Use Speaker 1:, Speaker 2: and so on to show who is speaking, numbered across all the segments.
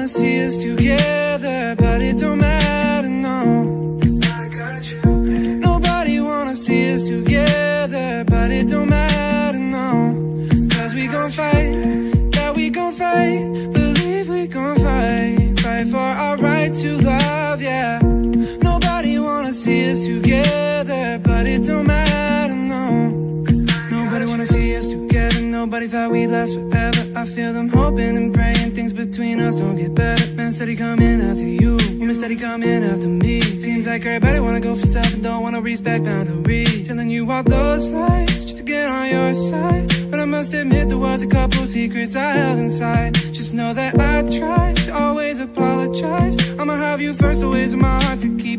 Speaker 1: wanna see us together, but it don't matter, no. Nobody wanna see us together, but it don't matter, no. Cause we gon' fight, yeah, we gon' fight. Believe we gon' fight, fight for our right to love, yeah. Nobody wanna see us together, but it don't matter, no. Nobody wanna see us together, nobody thought we'd last forever. I feel them hoping and praying things between us don't get better. Man, steady coming after you, woman steady coming after me. Seems like everybody wanna go for self and don't wanna respect boundaries. Telling you all those lies just to get on your side. But I must admit there was a couple secrets I held inside. Just know that I tried to always apologize. I'ma have you first, always in my heart to keep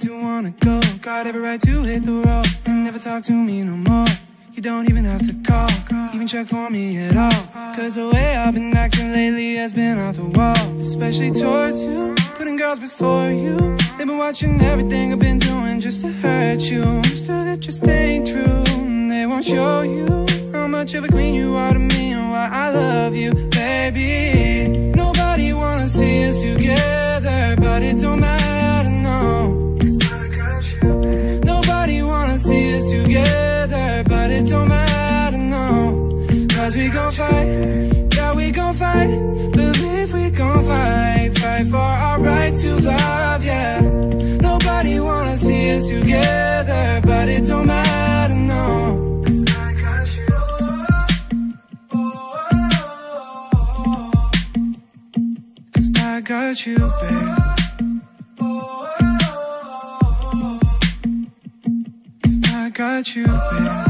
Speaker 1: to wanna go. Got every right to hit the road and never talk to me no more. You don't even have to call, even check for me at all. Cause the way I've been acting lately has been off the wall, especially towards you. Putting girls before you. They've been watching everything I've been doing just to hurt you. Still, that just ain't true. They won't show you how much of a queen you are to me and why I love you, Cause we gon' fight, yeah, we gon' fight. Believe we gon' fight, fight for our right to love, yeah. Nobody wanna see us together, but it don't matter, no. Cause I got you, babe. Cause I got you, babe.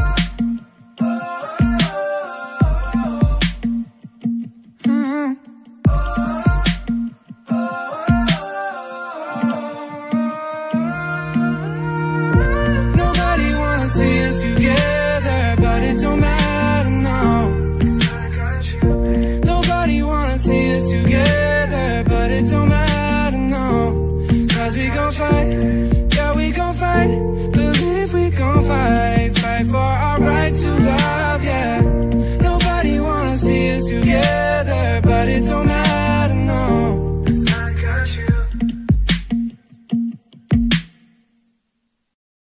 Speaker 1: Yeah, we gon' fight, believe we gon' fight.